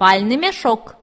спальный мешок.